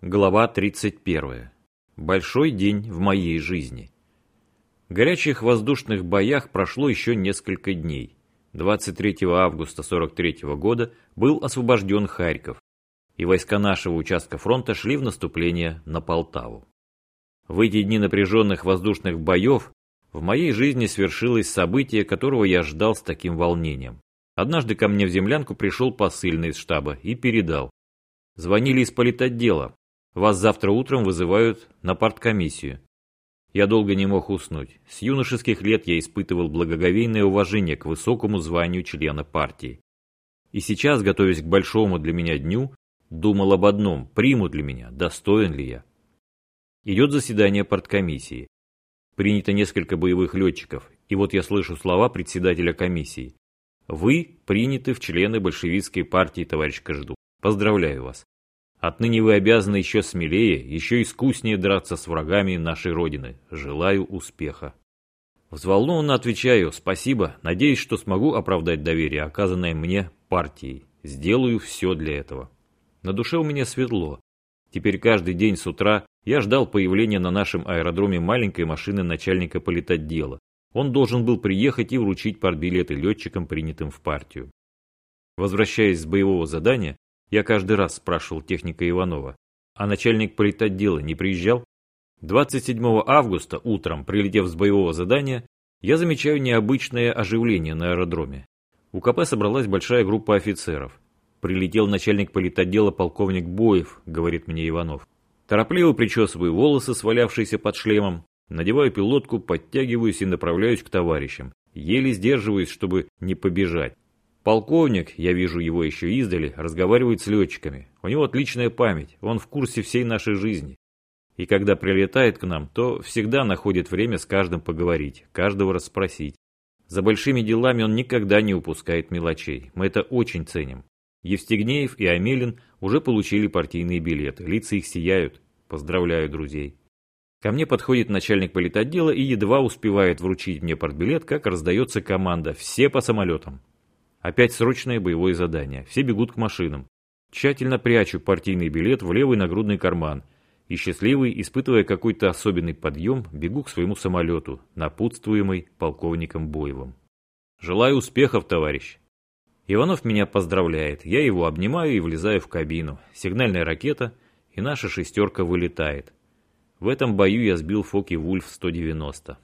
Глава 31. Большой день в моей жизни. В горячих воздушных боях прошло еще несколько дней. 23 августа 43 года был освобожден Харьков, и войска нашего участка фронта шли в наступление на Полтаву. В эти дни напряженных воздушных боев в моей жизни свершилось событие, которого я ждал с таким волнением. Однажды ко мне в землянку пришел посыльный из штаба и передал. Звонили из политотдела, вас завтра утром вызывают на парткомиссию. Я долго не мог уснуть. С юношеских лет я испытывал благоговейное уважение к высокому званию члена партии. И сейчас, готовясь к большому для меня дню, думал об одном, примут ли меня, достоин ли я. Идет заседание парткомиссии. Принято несколько боевых летчиков, и вот я слышу слова председателя комиссии. Вы приняты в члены большевистской партии, товарищ Кожедуб. Поздравляю вас. Отныне вы обязаны еще смелее, еще искуснее драться с врагами нашей Родины. Желаю успеха. Взволнованно отвечаю «Спасибо, надеюсь, что смогу оправдать доверие, оказанное мне партией. Сделаю все для этого». На душе у меня светло. Теперь каждый день с утра я ждал появления на нашем аэродроме маленькой машины начальника политотдела. Он должен был приехать и вручить партбилеты летчикам, принятым в партию. Возвращаясь с боевого задания, я каждый раз спрашивал техника Иванова, а начальник политотдела не приезжал? 27 августа утром, прилетев с боевого задания, я замечаю необычное оживление на аэродроме. У КП собралась большая группа офицеров. Прилетел начальник политотдела полковник Боев, говорит мне Иванов. Торопливо причесываю волосы, свалявшиеся под шлемом, надеваю пилотку, подтягиваюсь и направляюсь к товарищам. Еле сдерживаюсь, чтобы не побежать. Полковник, я вижу его еще издали, разговаривает с летчиками. У него отличная память, он в курсе всей нашей жизни. И когда прилетает к нам, то всегда находит время с каждым поговорить, каждого расспросить. За большими делами он никогда не упускает мелочей. Мы это очень ценим. Евстигнеев и Амелин уже получили партийные билеты. Лица их сияют. Поздравляю друзей. Ко мне подходит начальник политотдела и едва успевает вручить мне партбилет, как раздается команда «Все по самолетам». Опять срочное боевое задание. Все бегут к машинам. Тщательно прячу партийный билет в левый нагрудный карман. И счастливый, испытывая какой-то особенный подъем, бегу к своему самолету, напутствуемый полковником Боевым. Желаю успехов, товарищ. Иванов меня поздравляет. Я его обнимаю и влезаю в кабину. Сигнальная ракета, и наша шестерка вылетает. В этом бою я сбил Фоки Вульф 190.